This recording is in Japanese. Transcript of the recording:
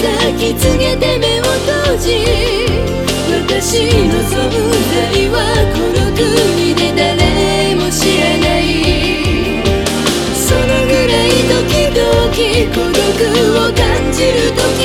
咲き告げて目を閉じ私の存在はこの国で誰も知らない。そのぐらい時々孤独を感じる時